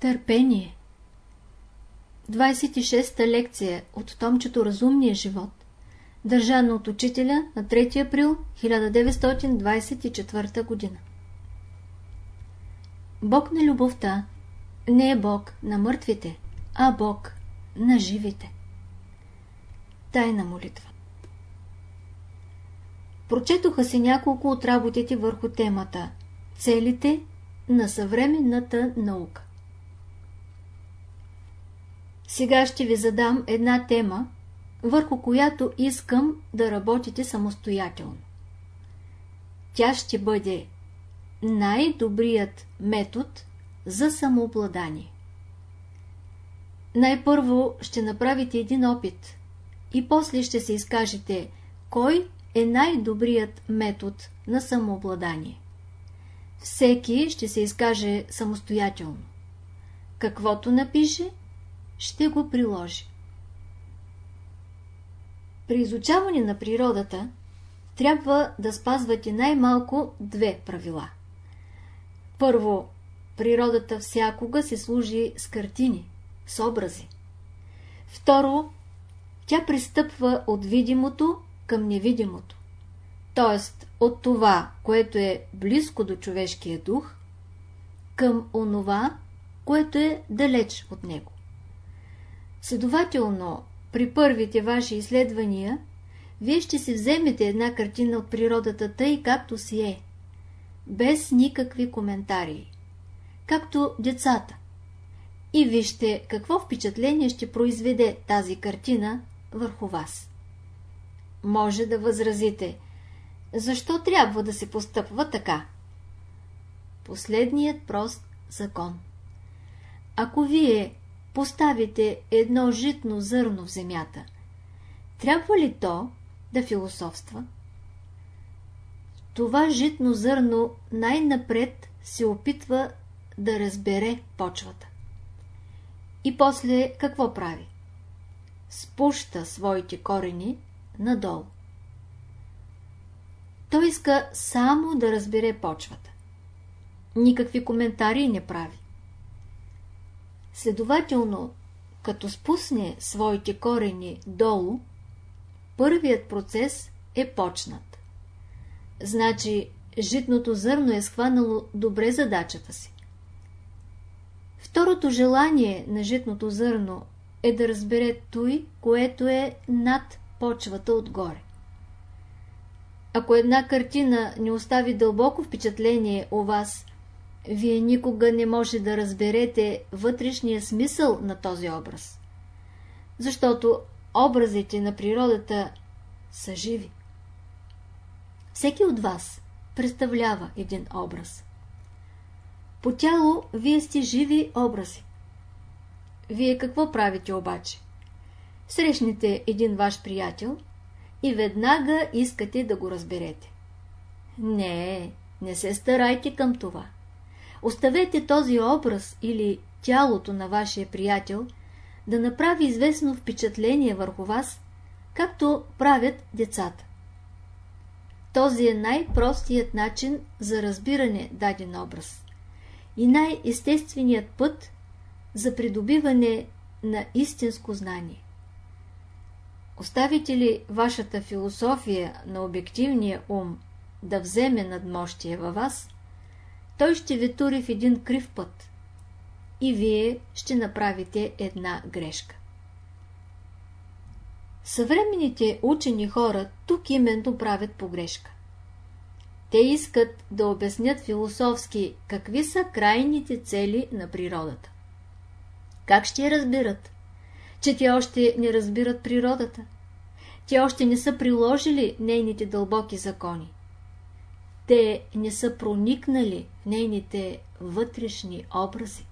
Търпение 26-та лекция от томчето Разумния живот Държано от учителя на 3 април 1924 година Бог на любовта не е Бог на мъртвите, а Бог на живите. Тайна молитва Прочетоха се няколко от работите върху темата Целите на съвременната наука. Сега ще ви задам една тема, върху която искам да работите самостоятелно. Тя ще бъде най-добрият метод за самообладание. Най-първо ще направите един опит и после ще се изкажете кой е най-добрият метод на самообладание. Всеки ще се изкаже самостоятелно. Каквото напише, ще го приложи. При изучаване на природата трябва да спазвате най-малко две правила. Първо, природата всякога се служи с картини, с образи. Второ, тя пристъпва от видимото към невидимото, т.е. от това, което е близко до човешкия дух, към онова, което е далеч от него. Следователно, при първите ваши изследвания, вие ще си вземете една картина от природата тъй както си е, без никакви коментари, както децата. И вижте какво впечатление ще произведе тази картина върху вас. Може да възразите, защо трябва да се постъпва така? Последният прост закон. Ако вие поставите едно житно зърно в земята, трябва ли то да философства? Това житно зърно най-напред се опитва да разбере почвата. И после какво прави? Спуща своите корени надолу. Той иска само да разбере почвата. Никакви коментари не прави. Следователно, като спусне своите корени долу, първият процес е почнат. Значи, житното зърно е схванало добре задачата си. Второто желание на житното зърно е да разбере той, което е над почвата отгоре. Ако една картина не остави дълбоко впечатление у вас, вие никога не може да разберете вътрешния смисъл на този образ. Защото образите на природата са живи. Всеки от вас представлява един образ. По тяло вие сте живи образи. Вие какво правите обаче? Срещнете един ваш приятел и веднага искате да го разберете. Не, не се старайте към това. Оставете този образ или тялото на вашия приятел да направи известно впечатление върху вас, както правят децата. Този е най-простият начин за разбиране даден образ и най-естественият път за придобиване на истинско знание. Оставите ли вашата философия на обективния ум да вземе надмощие във вас – той ще ви тури в един крив път и вие ще направите една грешка. Съвременните учени хора тук именно правят погрешка. Те искат да обяснят философски какви са крайните цели на природата. Как ще я разберат? Че те още не разбират природата. Те още не са приложили нейните дълбоки закони те не са проникнали в нейните вътрешни образи.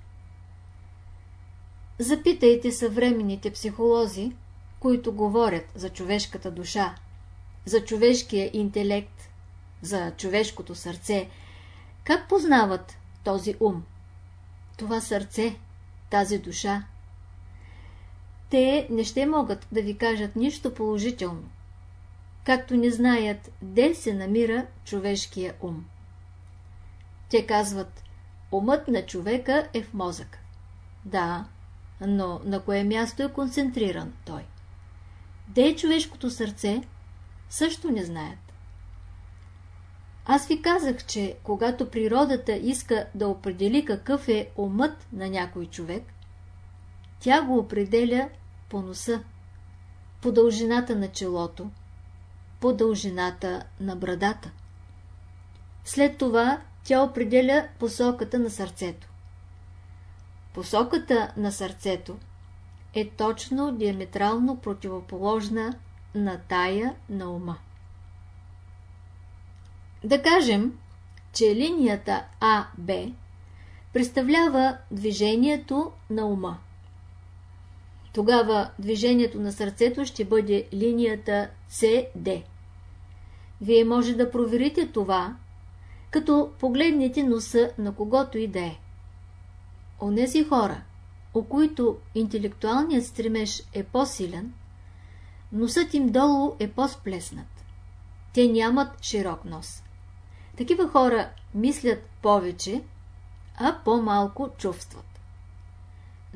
Запитайте съвременните психолози, които говорят за човешката душа, за човешкия интелект, за човешкото сърце, как познават този ум, това сърце, тази душа. Те не ще могат да ви кажат нищо положително както не знаят де се намира човешкия ум. Те казват, умът на човека е в мозък. Да, но на кое място е концентриран той? Де е човешкото сърце? Също не знаят. Аз ви казах, че когато природата иска да определи какъв е умът на някой човек, тя го определя по носа, по дължината на челото, по дължината на брадата. След това тя определя посоката на сърцето. Посоката на сърцето е точно диаметрално противоположна на тая на ума. Да кажем, че линията АБ представлява движението на ума. Тогава движението на сърцето ще бъде линията CD. Вие може да проверите това, като погледнете носа на когото и да е. Онези хора, у които интелектуалният стремеж е по-силен, носът им долу е по-сплеснат. Те нямат широк нос. Такива хора мислят повече, а по-малко чувстват.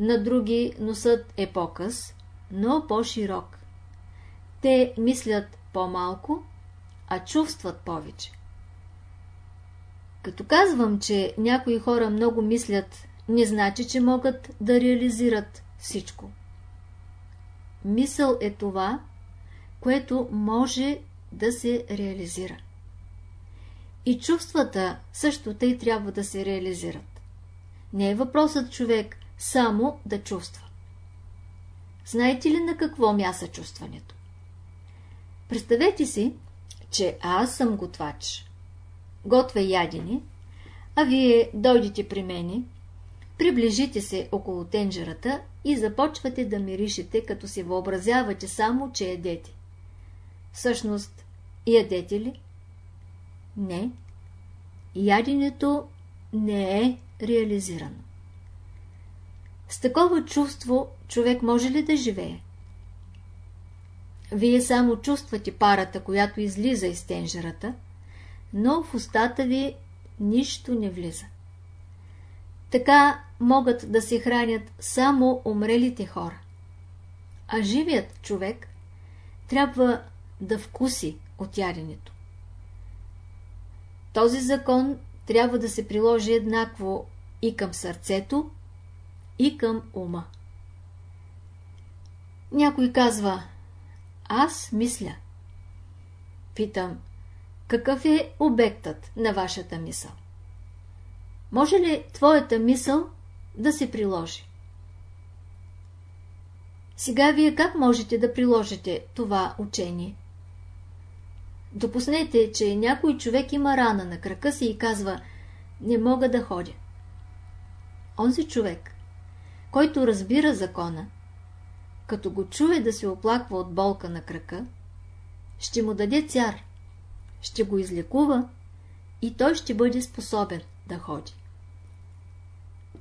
На други носът е по-къс, но по-широк. Те мислят по-малко, а чувстват повече. Като казвам, че някои хора много мислят, не значи, че могат да реализират всичко. Мисъл е това, което може да се реализира. И чувствата също тъй трябва да се реализират. Не е въпросът човек само да чувства. Знаете ли на какво мяса чувстването? Представете си, че аз съм готвач. Готвя ядени, а вие дойдете при мене, приближите се около тенджерата и започвате да миришете, като си въобразявате само, че ядете. Всъщност, ядете ли? Не. Яденето не е реализирано. С такова чувство човек може ли да живее? Вие само чувствате парата, която излиза из тенжерата, но в устата ви нищо не влиза. Така могат да се хранят само умрелите хора. А живият човек трябва да вкуси от яденето. Този закон трябва да се приложи еднакво и към сърцето, и към ума. Някой казва, аз мисля. Питам, какъв е обектът на вашата мисъл? Може ли твоята мисъл да се приложи? Сега вие как можете да приложите това учение? Допуснете, че някой човек има рана на крака си и казва «Не мога да ходя». Онзи човек, който разбира закона, като го чуе да се оплаква от болка на крака, ще му даде цяр, ще го излекува и той ще бъде способен да ходи.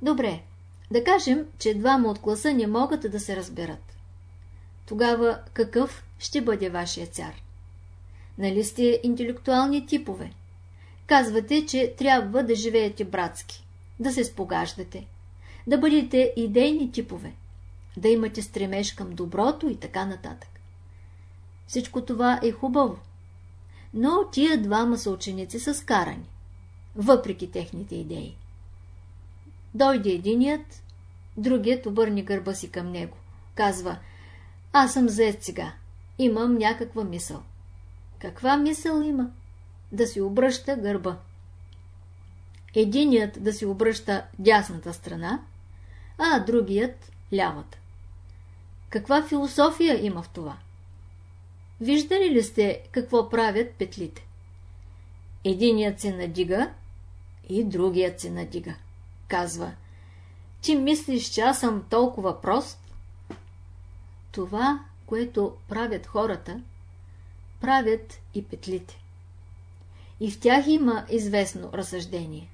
Добре, да кажем, че двама от класа не могат да се разберат. Тогава какъв ще бъде вашия цар? Нали сте интелектуални типове? Казвате, че трябва да живеете братски, да се спогаждате, да бъдете идейни типове, да имате стремеж към доброто и така нататък. Всичко това е хубаво, но тия двама са ученици са скарани, въпреки техните идеи. Дойде единият, другият обърни гърба си към него. Казва, аз съм заед сега, имам някаква мисъл. Каква мисъл има? Да си обръща гърба. Единият да си обръща дясната страна, а другият лявата. Каква философия има в това? Виждали ли сте какво правят петлите? Единият се надига и другият се надига. Казва, ти мислиш, че аз съм толкова прост? Това, което правят хората, правят и петлите. И в тях има известно разсъждение.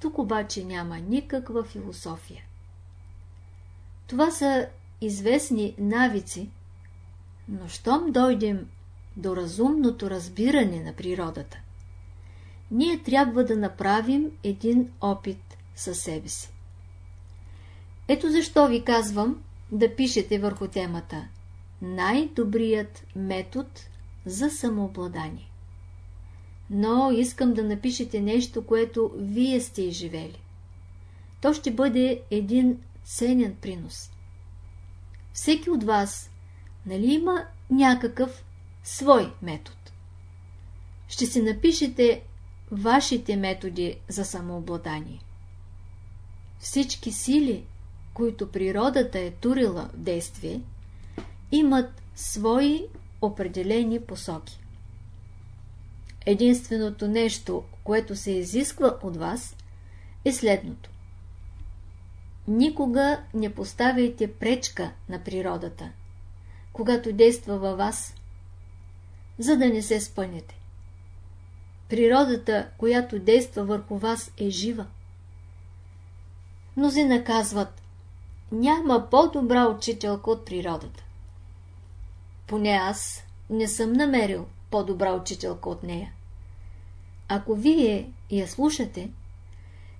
Тук обаче няма никаква философия. Това са известни навици, но щом дойдем до разумното разбиране на природата, ние трябва да направим един опит със себе си. Ето защо ви казвам да пишете върху темата най-добрият метод за самообладание. Но искам да напишете нещо, което вие сте изживели. То ще бъде един ценен принос. Всеки от вас, нали има някакъв свой метод? Ще си напишете вашите методи за самообладание. Всички сили, които природата е турила в действие, имат свои определени посоки. Единственото нещо, което се изисква от вас, е следното. Никога не поставяйте пречка на природата, когато действа във вас, за да не се спънете. Природата, която действа върху вас, е жива. Мнози наказват, няма по-добра учителка от природата. Поне аз не съм намерил по-добра учителка от нея. Ако вие я слушате,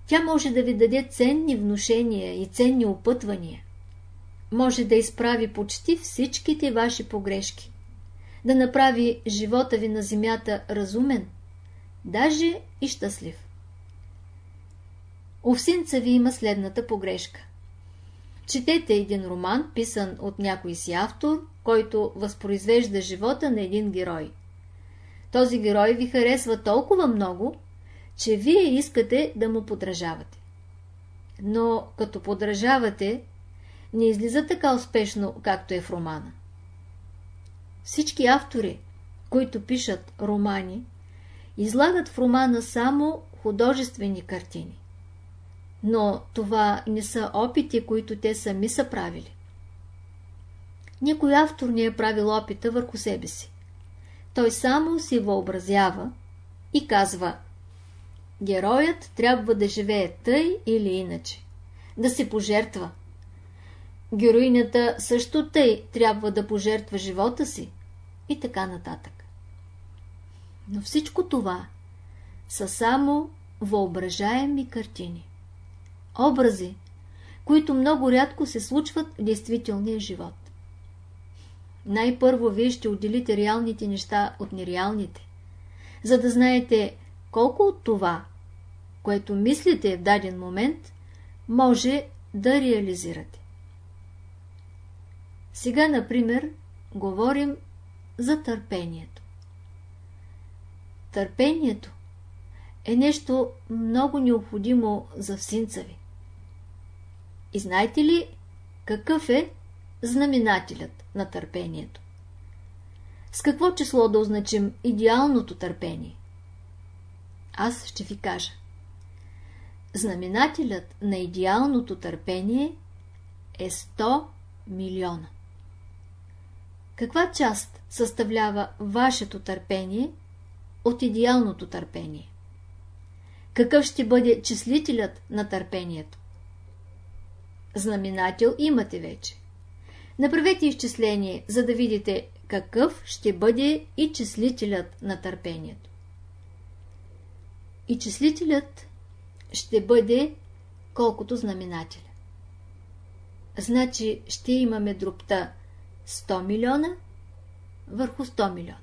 тя може да ви даде ценни внушения и ценни опътвания. Може да изправи почти всичките ваши погрешки. Да направи живота ви на земята разумен, даже и щастлив. Овсинца ви има следната погрешка. Четете един роман, писан от някой си автор, който възпроизвежда живота на един герой. Този герой ви харесва толкова много, че вие искате да му подражавате. Но като подражавате, не излиза така успешно, както е в романа. Всички автори, които пишат романи, излагат в романа само художествени картини. Но това не са опити, които те сами са правили. Никой автор не е правил опита върху себе си. Той само си въобразява и казва Героят трябва да живее тъй или иначе, да се пожертва. Героинята също тъй трябва да пожертва живота си и така нататък. Но всичко това са само въображаеми картини. Образи, които много рядко се случват в действителния живот. Най-първо вие ще отделите реалните неща от нереалните, за да знаете колко от това, което мислите в даден момент, може да реализирате. Сега, например, говорим за търпението. Търпението е нещо много необходимо за всинца ви. И знаете ли какъв е знаменателят на търпението? С какво число да означим идеалното търпение? Аз ще ви кажа. Знаменателят на идеалното търпение е 100 милиона. Каква част съставлява вашето търпение от идеалното търпение? Какъв ще бъде числителят на търпението? Знаменател имате вече. Направете изчисление, за да видите какъв ще бъде и числителят на търпението. И числителят ще бъде колкото знаменателя. Значи ще имаме дробта 100 милиона върху 100 милиона.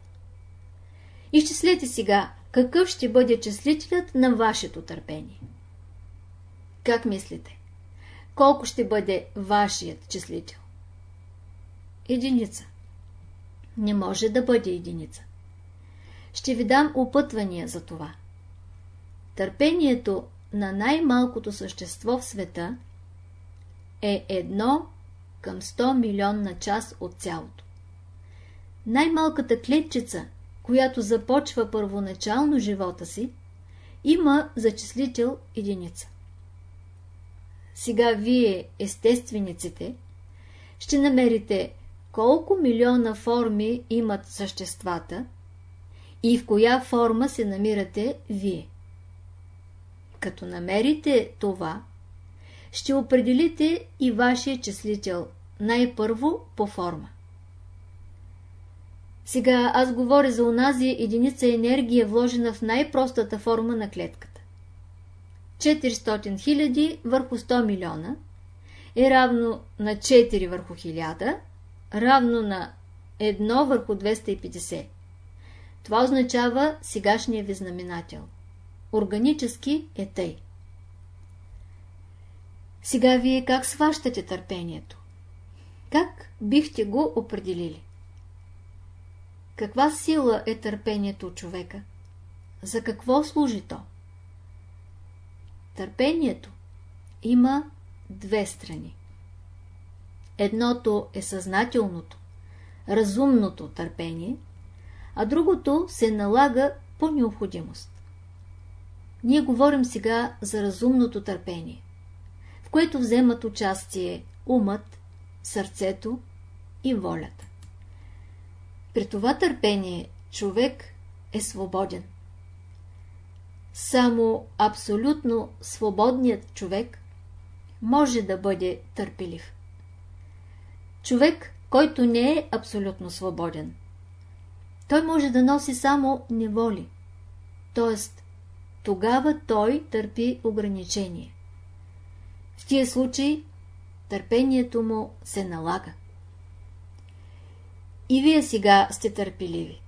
Изчислете сега какъв ще бъде числителят на вашето търпение. Как мислите? Колко ще бъде вашият числител? Единица. Не може да бъде единица. Ще ви дам опътвания за това. Търпението на най-малкото същество в света е едно към 100 милионна част от цялото. Най-малката клетчица, която започва първоначално живота си, има зачислител единица. Сега вие, естествениците, ще намерите колко милиона форми имат съществата и в коя форма се намирате вие. Като намерите това, ще определите и вашия числител, най-първо по форма. Сега аз говоря за онази единица енергия, вложена в най-простата форма на клетката. 400 000 върху 100 милиона е равно на 4 върху 1000, равно на 1 върху 250. Това означава сегашния ви знаменател. Органически е тъй. Сега вие как сващате търпението? Как бихте го определили? Каква сила е търпението от човека? За какво служи то? Търпението има две страни. Едното е съзнателното, разумното търпение, а другото се налага по необходимост. Ние говорим сега за разумното търпение, в което вземат участие умът, сърцето и волята. При това търпение човек е свободен. Само абсолютно свободният човек може да бъде търпелив. Човек, който не е абсолютно свободен, той може да носи само неволи, т.е. тогава той търпи ограничение. В тия случаи търпението му се налага. И вие сега сте търпеливи.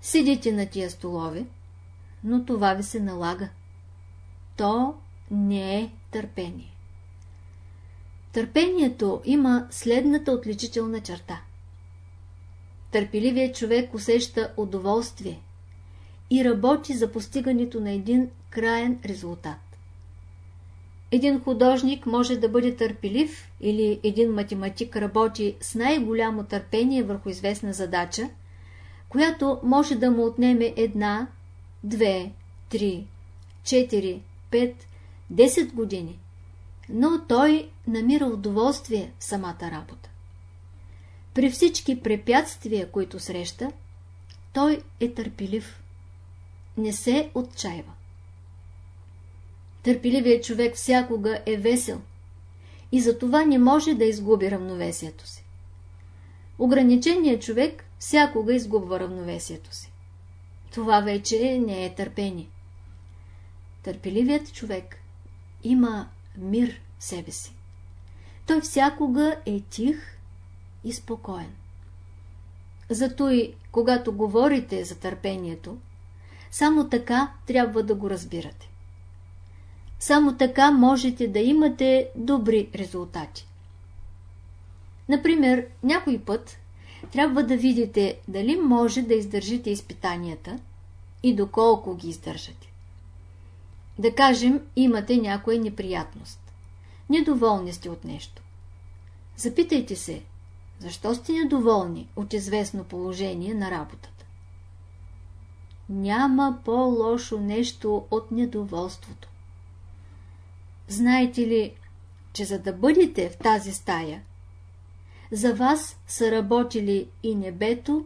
Седите на тия столове, но това ви се налага. То не е търпение. Търпението има следната отличителна черта. Търпеливият човек усеща удоволствие и работи за постигането на един краен резултат. Един художник може да бъде търпелив или един математик работи с най-голямо търпение върху известна задача, която може да му отнеме една, две, три, четири, пет, десет години, но той намира удоволствие в самата работа. При всички препятствия, които среща, той е търпелив. Не се отчаива. Търпеливият човек всякога е весел и затова не може да изгуби равновесието си. Ограниченият човек всякога изгубва равновесието си. Това вече не е търпение. Търпеливият човек има мир в себе си. Той всякога е тих и спокоен. Зато и когато говорите за търпението, само така трябва да го разбирате. Само така можете да имате добри резултати. Например, някой път трябва да видите дали може да издържите изпитанията и доколко ги издържате. Да кажем, имате някоя неприятност. Недоволни сте от нещо. Запитайте се, защо сте недоволни от известно положение на работата? Няма по-лошо нещо от недоволството. Знаете ли, че за да бъдете в тази стая, за вас са работили и небето,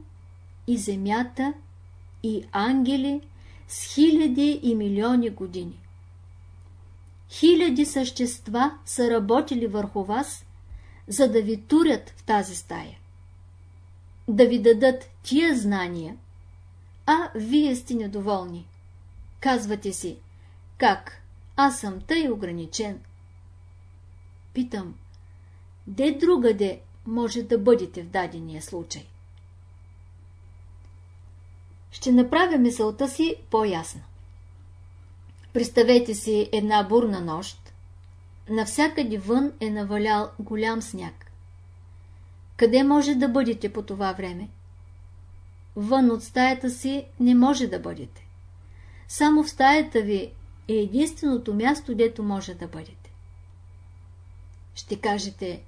и земята, и ангели с хиляди и милиони години. Хиляди същества са работили върху вас, за да ви турят в тази стая. Да ви дадат тия знания, а вие сте недоволни. Казвате си, как аз съм тъй ограничен. Питам, де другаде може да бъдете в дадения случай? Ще направя мисълта си по-ясна. Представете си една бурна нощ. Навсякъде вън е навалял голям сняг. Къде може да бъдете по това време? Вън от стаята си не може да бъдете. Само в стаята ви е единственото място, дето може да бъдете. Ще кажете,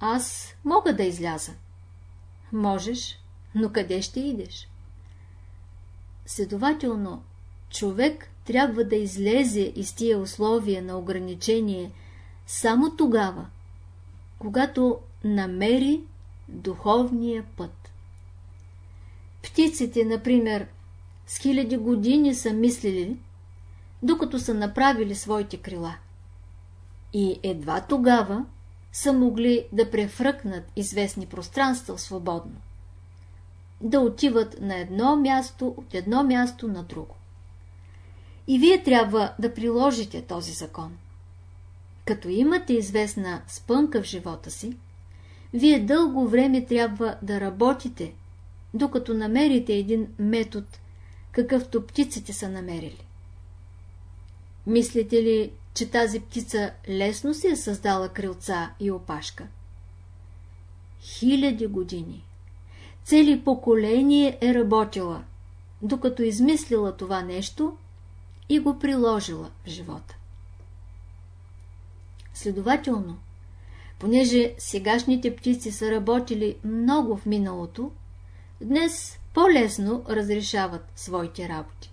аз мога да изляза. Можеш, но къде ще идеш? Следователно, човек трябва да излезе из тия условия на ограничение само тогава, когато намери духовния път. Птиците, например, с хиляди години са мислили, докато са направили своите крила. И едва тогава са могли да префръкнат известни пространства свободно. Да отиват на едно място, от едно място на друго. И вие трябва да приложите този закон. като имате известна спънка в живота си, вие дълго време трябва да работите, докато намерите един метод, какъвто птиците са намерили. Мислите ли, че тази птица лесно си е създала крилца и опашка? Хиляди години, цели поколение е работила, докато измислила това нещо и го приложила в живота. Следователно, понеже сегашните птици са работили много в миналото, днес по-лесно разрешават своите работи.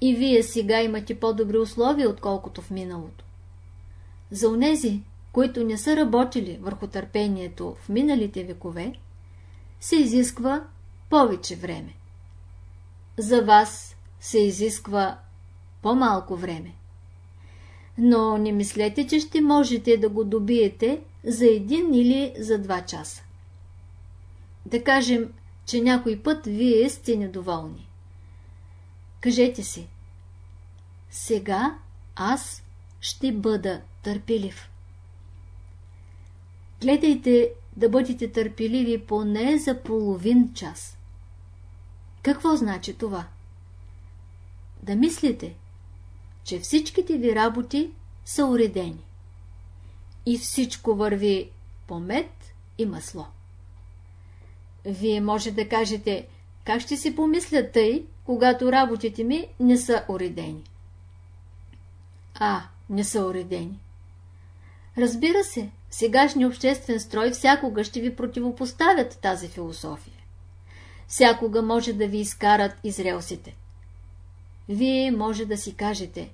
И вие сега имате по-добри условия, отколкото в миналото. За онези, които не са работили върху търпението в миналите векове, се изисква повече време. За вас се изисква по-малко време. Но не мислете, че ще можете да го добиете за един или за два часа. Да кажем, че някой път вие сте недоволни. Кажете си, сега аз ще бъда търпелив. Гледайте да бъдете търпеливи поне за половин час. Какво значи това? Да мислите, че всичките ви работи са уредени. И всичко върви по мед и масло. Вие може да кажете, как ще си помисля тъй, когато работите ми не са уредени. А, не са уредени. Разбира се, сегашния обществен строй всякога ще ви противопоставят тази философия. Всякога може да ви изкарат из релсите. Вие може да си кажете,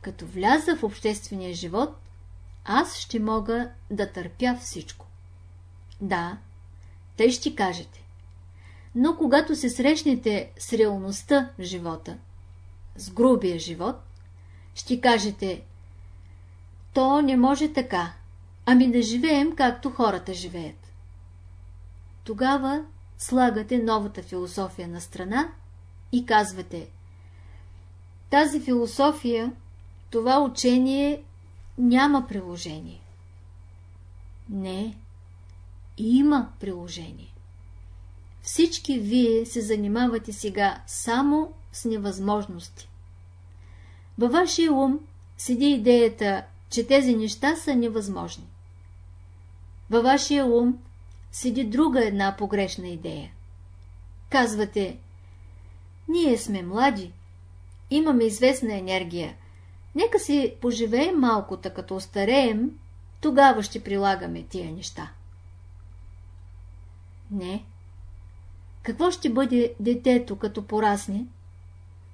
като вляза в обществения живот, аз ще мога да търпя всичко. Да, тъй ще кажете. Но когато се срещнете с реалността в живота, с грубия живот, ще кажете, то не може така, ами да живеем както хората живеят. Тогава слагате новата философия на страна и казвате тази философия, това учение няма приложение. Не, има приложение. Всички вие се занимавате сега само с невъзможности. Във вашия ум седи идеята, че тези неща са невъзможни. Във вашия ум седи друга една погрешна идея. Казвате, ние сме млади, имаме известна енергия, нека си поживеем малко, като остареем, тогава ще прилагаме тия неща. Не. Какво ще бъде детето, като порасне?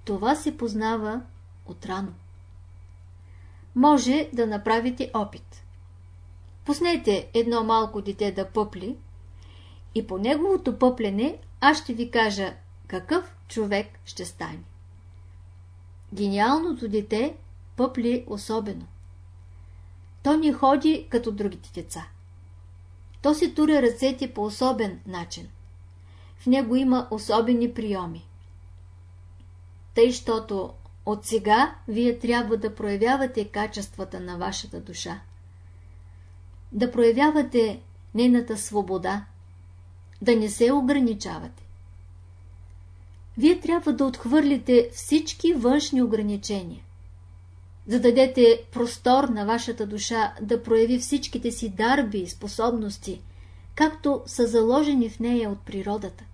Това се познава отрано. Може да направите опит. Пуснете едно малко дете да пъпли и по неговото пъплене аз ще ви кажа какъв човек ще стане. Гениалното дете пъпли особено. То не ходи като другите деца. То си туря ръцете по особен начин. В него има особени приеми. Тъй, щото от сега вие трябва да проявявате качествата на вашата душа. Да проявявате нейната свобода, да не се ограничавате. Вие трябва да отхвърлите всички външни ограничения, да дадете простор на вашата душа да прояви всичките си дарби и способности, както са заложени в нея от природата.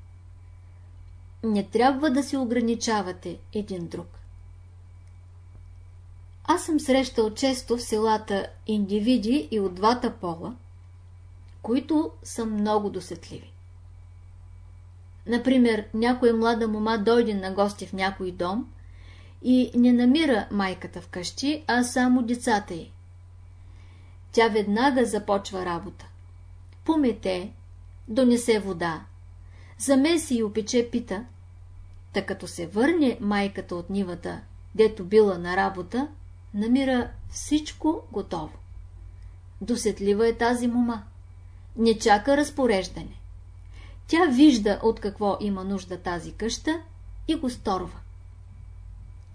Не трябва да се ограничавате един друг. Аз съм срещал често в селата индивиди и от двата пола, които са много досетливи. Например, някоя млада мома дойде на гости в някой дом и не намира майката вкъщи, а само децата й. Тя веднага започва работа. Помете, донесе вода, замеси и опече пита, та като се върне майката от нивата, дето била на работа, намира всичко готово. Досетлива е тази мома. Не чака разпореждане. Тя вижда от какво има нужда тази къща и го сторва.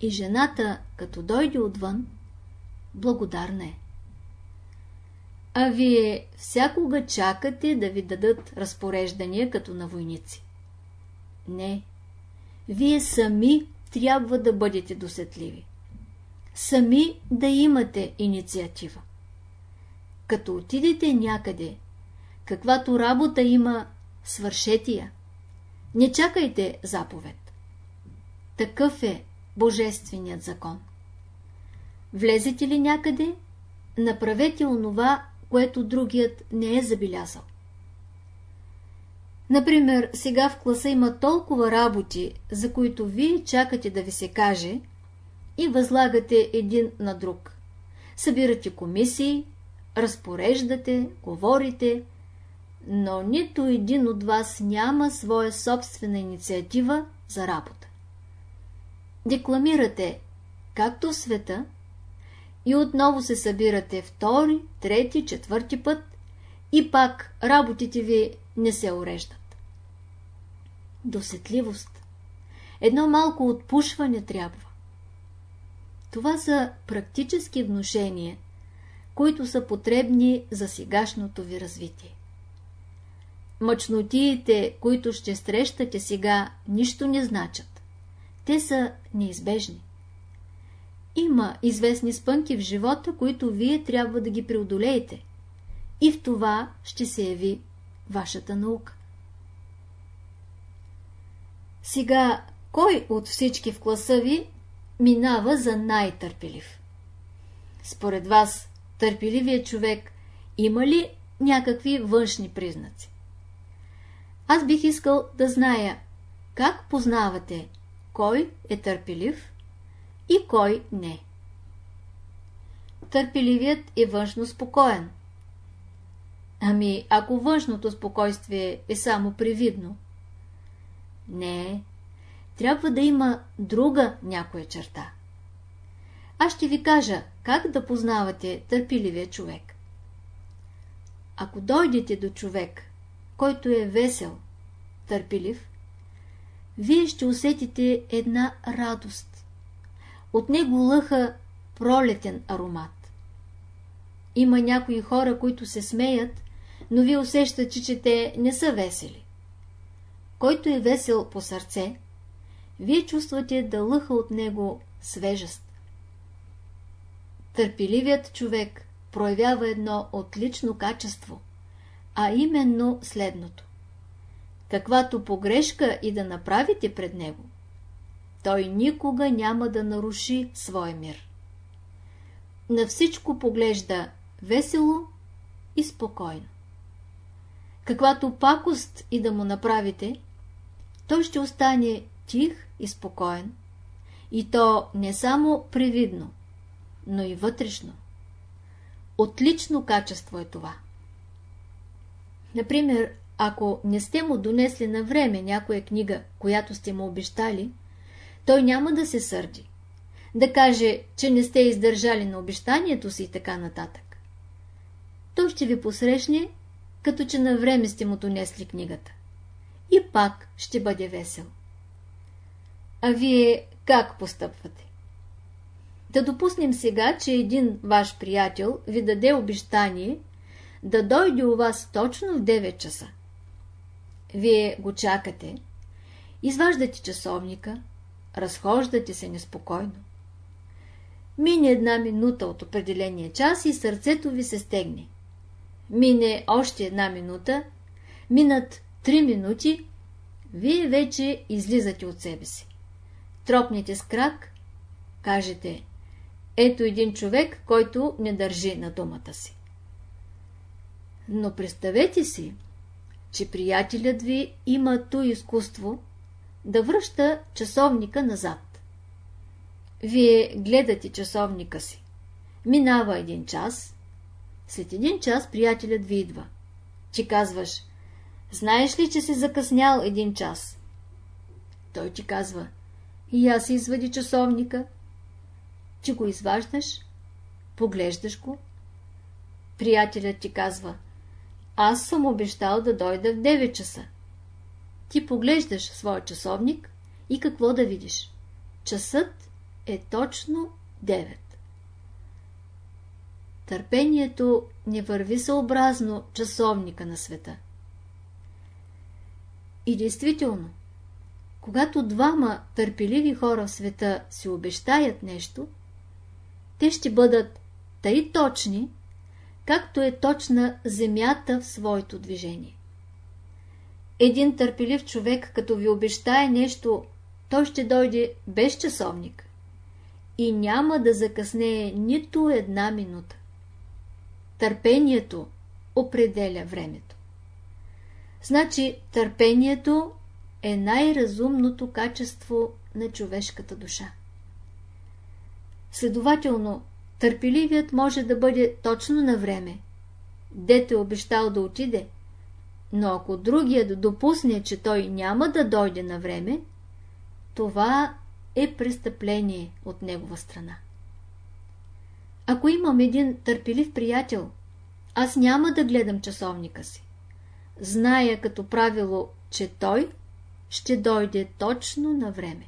И жената, като дойде отвън, благодарна е. А вие всякога чакате да ви дадат разпореждания като на войници. Не, вие сами трябва да бъдете досетливи. Сами да имате инициатива. Като отидете някъде, каквато работа има, свършете я. Не чакайте заповед. Такъв е Божественият закон. Влезете ли някъде, направете онова, което другият не е забелязал. Например, сега в класа има толкова работи, за които вие чакате да ви се каже и възлагате един на друг. Събирате комисии, разпореждате, говорите, но нито един от вас няма своя собствена инициатива за работа. Декламирате, както света, и отново се събирате втори, трети, четвърти път и пак работите ви не се уреждат. Досетливост. Едно малко отпушване трябва. Това са практически внушения, които са потребни за сегашното ви развитие. Мъчнотиите, които ще срещате сега, нищо не значат. Те са неизбежни. Има известни спънки в живота, които вие трябва да ги преодолеете. И в това ще се яви вашата наука. Сега, кой от всички в класа ви минава за най-търпелив? Според вас, търпеливият човек има ли някакви външни признаци? Аз бих искал да зная как познавате кой е търпелив и кой не. Търпеливият е външно спокоен. Ами, ако външното спокойствие е само привидно? Не, трябва да има друга някоя черта. Аз ще ви кажа как да познавате търпеливия човек. Ако дойдете до човек, който е весел, търпелив, вие ще усетите една радост. От него лъха пролетен аромат. Има някои хора, които се смеят, но вие усещате, че те не са весели. Който е весел по сърце, вие чувствате да лъха от него свежест. Търпеливият човек проявява едно отлично качество, а именно следното. Каквато погрешка и да направите пред него, той никога няма да наруши своя мир. На всичко поглежда весело и спокойно. Каквато пакост и да му направите, той ще остане тих и спокоен, и то не само привидно, но и вътрешно. Отлично качество е това. Например, ако не сте му донесли на време някоя книга, която сте му обещали, той няма да се сърди. Да каже, че не сте издържали на обещанието си и така нататък. Той ще ви посрещне, като че на време сте му донесли книгата. И пак ще бъде весел. А вие как постъпвате? Да допуснем сега, че един ваш приятел ви даде обещание да дойде у вас точно в 9 часа. Вие го чакате, изваждате часовника, разхождате се неспокойно. Мине една минута от определения час и сърцето ви се стегне. Мине още една минута, минат три минути, вие вече излизате от себе си. Тропнете с крак, кажете, ето един човек, който не държи на думата си. Но представете си, че приятелят ви има то изкуство да връща часовника назад. Вие гледате часовника си. Минава един час. След един час приятелят ви идва. Ти казваш, знаеш ли, че си закъснял един час? Той ти казва, и аз извади часовника. Ти го изваждаш, поглеждаш го. Приятелят ти казва, аз съм обещал да дойда в 9 часа. Ти поглеждаш своя часовник и какво да видиш? Часът е точно 9. търпението не върви съобразно часовника на света. И действително, когато двама търпеливи хора в света си обещаят нещо, те ще бъдат тъй точни, както е точна земята в своето движение. Един търпелив човек, като ви обещае нещо, той ще дойде без часовник и няма да закъснее нито една минута. Търпението определя времето. Значи търпението е най-разумното качество на човешката душа. Следователно, търпеливият може да бъде точно на време. Дете е обещал да отиде, но ако другият допусне, че той няма да дойде на време, това е престъпление от негова страна. Ако имам един търпелив приятел, аз няма да гледам часовника си. Зная като правило, че той ще дойде точно на време.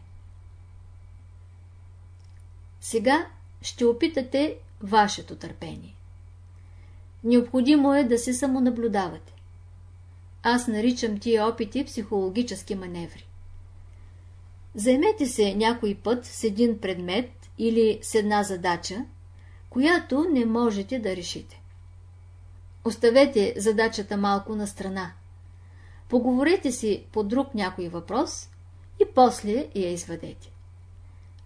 Сега ще опитате вашето търпение. Необходимо е да се самонаблюдавате. Аз наричам тия опити психологически маневри. Займете се някой път с един предмет или с една задача, която не можете да решите. Оставете задачата малко на страна. Поговорете си по друг някой въпрос и после я извадете.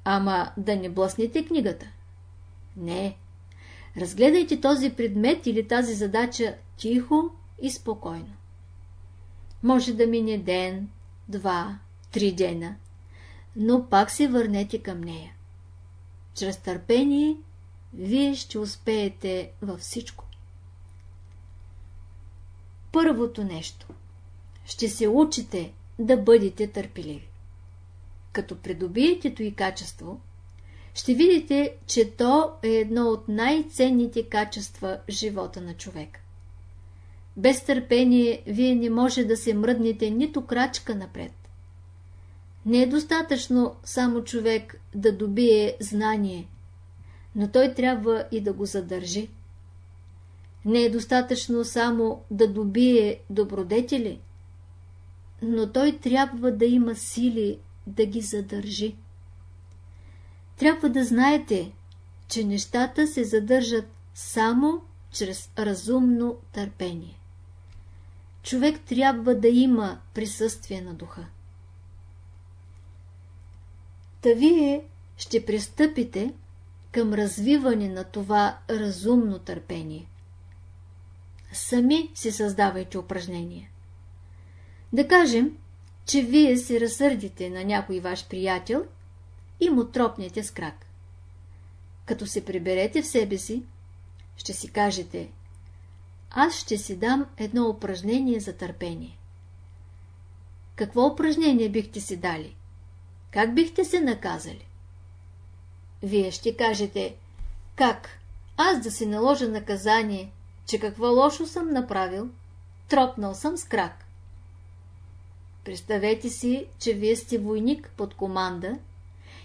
Ама да не блъснете книгата. Не. Разгледайте този предмет или тази задача тихо и спокойно. Може да мине ден, два, три дена, но пак се върнете към нея. Чрез търпение вие ще успеете във всичко. Първото нещо. Ще се учите да бъдете търпеливи. Като придобиете и качество, ще видите, че то е едно от най-ценните качества живота на човек. Без търпение вие не може да се мръднете нито крачка напред. Не е достатъчно само човек да добие знание, но той трябва и да го задържи. Не е достатъчно само да добие добродетели, но той трябва да има сили да ги задържи. Трябва да знаете, че нещата се задържат само чрез разумно търпение. Човек трябва да има присъствие на духа. Та вие ще пристъпите към развиване на това разумно търпение. Сами си създавайте упражнения. Да кажем, че вие се разсърдите на някой ваш приятел и му тропнете с крак. Като се приберете в себе си, ще си кажете аз ще си дам едно упражнение за търпение. Какво упражнение бихте си дали? Как бихте се наказали? Вие ще кажете, как? Аз да си наложа наказание, че какво лошо съм направил, тропнал съм с крак. Представете си, че вие сте войник под команда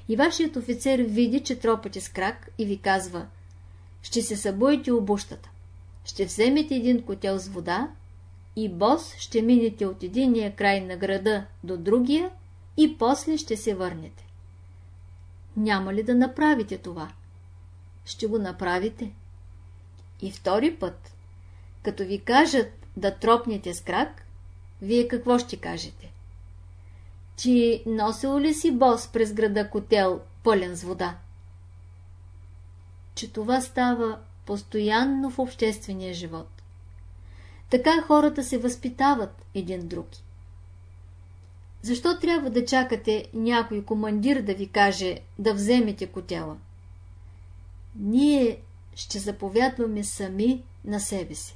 и вашият офицер види, че тропате с крак и ви казва ще се събоите обущата, ще вземете един котел с вода и бос ще минете от единия край на града до другия и после ще се върнете. Няма ли да направите това? Ще го направите. И втори път, като ви кажат да тропнете с крак, вие какво ще кажете? Ти носил ли си бос през града котел, пълен с вода? Че това става постоянно в обществения живот. Така хората се възпитават един други. Защо трябва да чакате някой командир да ви каже да вземете котела? Ние ще заповядваме сами на себе си.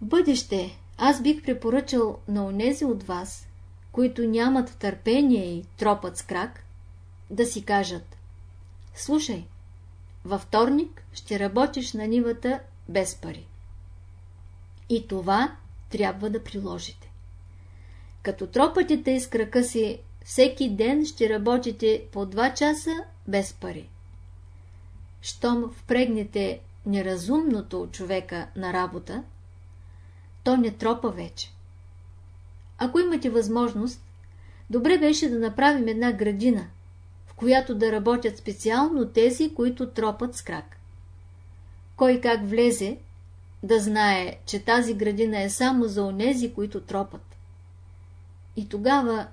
В бъдеще аз бих препоръчал на онези от вас, които нямат търпение и тропът с крак, да си кажат Слушай, във вторник ще работиш на нивата без пари. И това трябва да приложите. Като тропате из крака си, всеки ден ще работите по 2 часа без пари. щом впрегнете неразумното от човека на работа, то не тропа вече. Ако имате възможност, добре беше да направим една градина, в която да работят специално тези, които тропат с крак. Кой как влезе, да знае, че тази градина е само за онези, които тропат. И тогава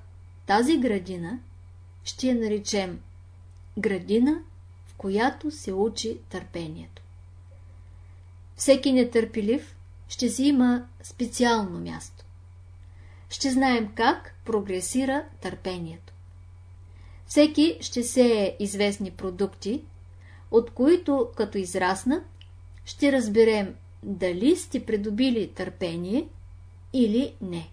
тази градина ще я наречем градина, в която се учи търпението. Всеки нетърпелив ще си има специално място. Ще знаем как прогресира търпението. Всеки ще сее известни продукти, от които, като израснат, ще разберем дали сте придобили търпение или не.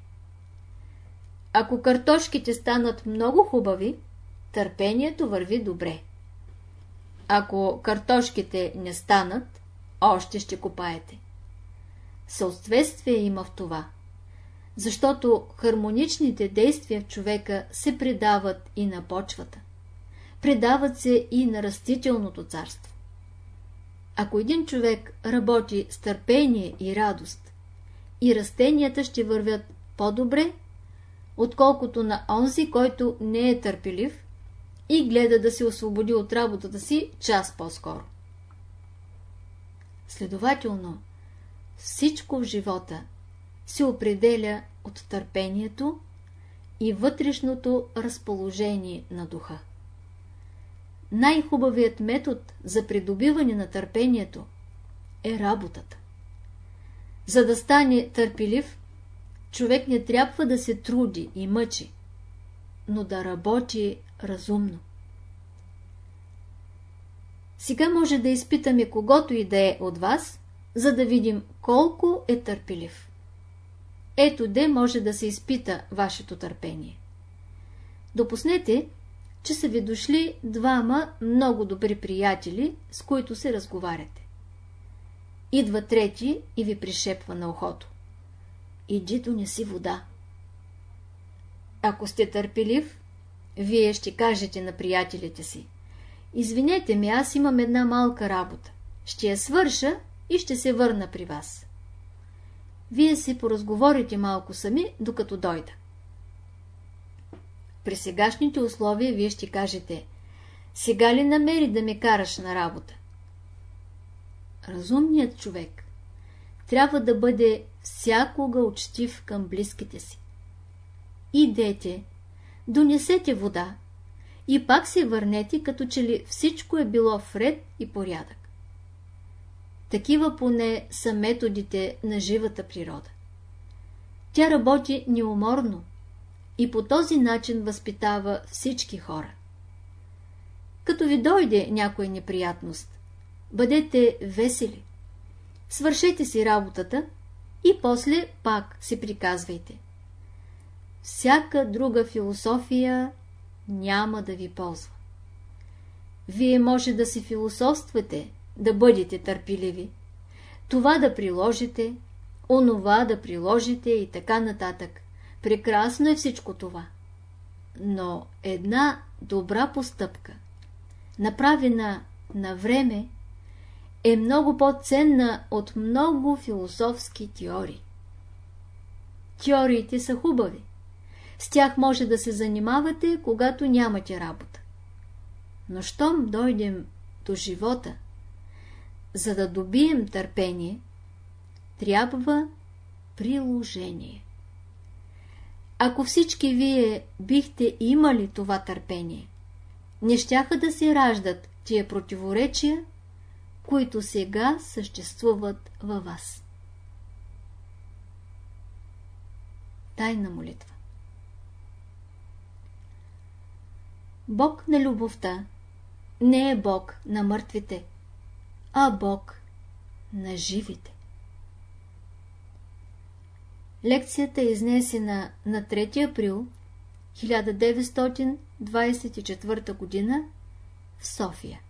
Ако картошките станат много хубави, търпението върви добре. Ако картошките не станат, още ще копаете. Съответствие има в това, защото хармоничните действия в човека се предават и на почвата. Предават се и на растителното царство. Ако един човек работи с търпение и радост, и растенията ще вървят по-добре, отколкото на онзи, който не е търпелив и гледа да се освободи от работата си час по-скоро. Следователно, всичко в живота се определя от търпението и вътрешното разположение на духа. Най-хубавият метод за придобиване на търпението е работата. За да стане търпелив, човек не трябва да се труди и мъчи, но да работи разумно. Сега може да изпитаме когото и да е от вас, за да видим колко е търпелив. Ето де може да се изпита вашето търпение. Допуснете, че са ви дошли двама много добри приятели, с които се разговаряте. Идва трети и ви пришепва на ухото. Иди донеси вода. Ако сте търпелив, вие ще кажете на приятелите си. Извинете ми, аз имам една малка работа. Ще я свърша и ще се върна при вас. Вие се поразговорите малко сами, докато дойда. При сегашните условия вие ще кажете сега ли намери да ме караш на работа? Разумният човек трябва да бъде всякога учтив към близките си. Идете, донесете вода и пак се върнете, като че ли всичко е било в ред и порядък. Такива поне са методите на живата природа. Тя работи неуморно и по този начин възпитава всички хора. Като ви дойде някоя неприятност, бъдете весели, свършете си работата и после пак се приказвайте. Всяка друга философия няма да ви ползва. Вие може да си философствате, да бъдете търпеливи, това да приложите, онова да приложите и така нататък. Прекрасно е всичко това. Но една добра постъпка, направена на време, е много по-ценна от много философски теории. Теориите са хубави. С тях може да се занимавате, когато нямате работа. Но щом дойдем до живота, за да добием търпение, трябва приложение. Ако всички вие бихте имали това търпение, не щяха да се раждат тия противоречия, които сега съществуват във вас. Тайна молитва Бог на любовта не е Бог на мъртвите, а Бог на живите. Лекцията е изнесена на 3 април 1924 г. в София.